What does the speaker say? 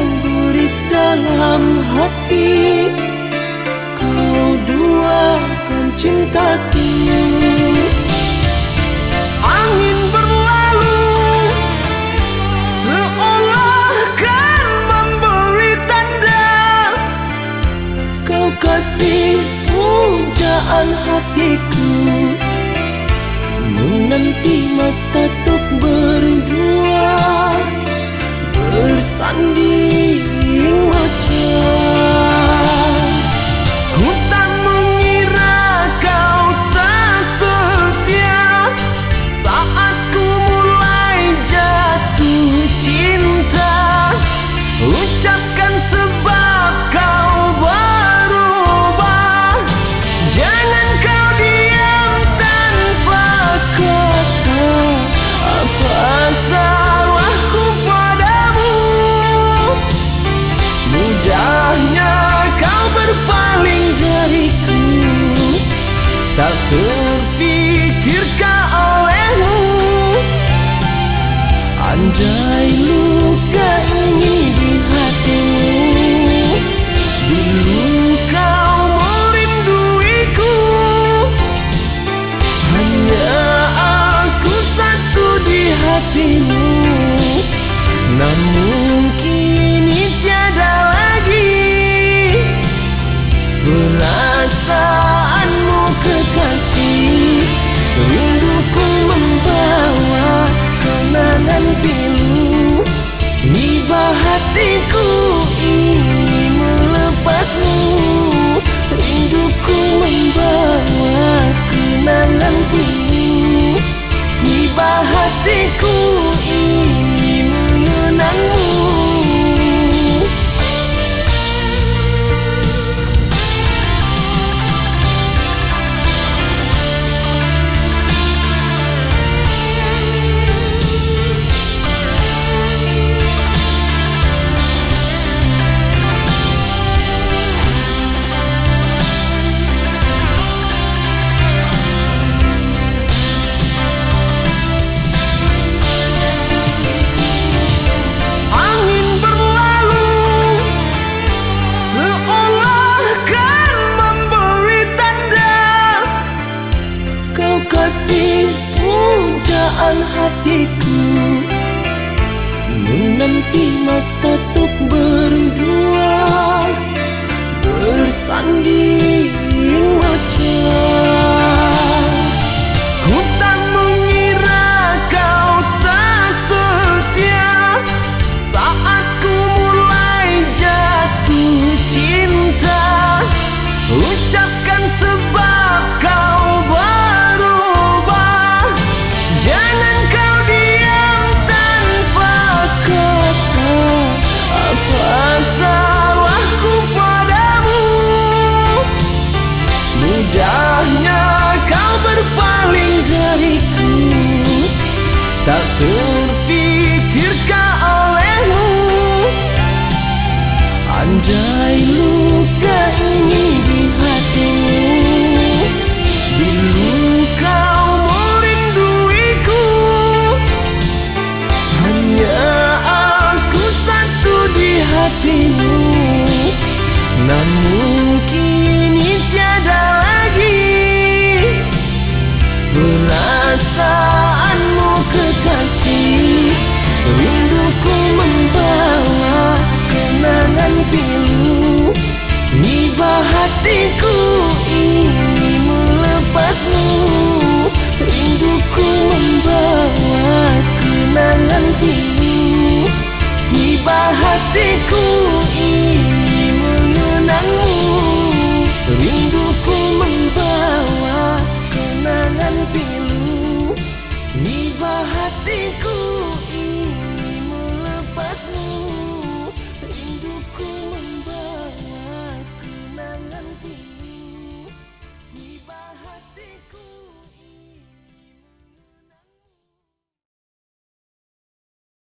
Guris dalam hati. Kau duakan cintaku. Angin berlalu. Seolah kan memberi tanda. Kau kasih pujaan hatiku. Menanti masa untuk Mudahnya kau berpaling jariku. Tak terfikirkan olehmu? Andai luka pujaan hatiku. Menanti masa untuk berdua Bersanding mesra Ku tak mengira kau tak setia Saat ku mulai jatuh cinta. Ucapkan Iba hatiku ini melepasmu. Rinduku membawa kenangan pilu Iba hatiku ini mengenangmu. Rinduku membawa kenangan pilu Iba hatiku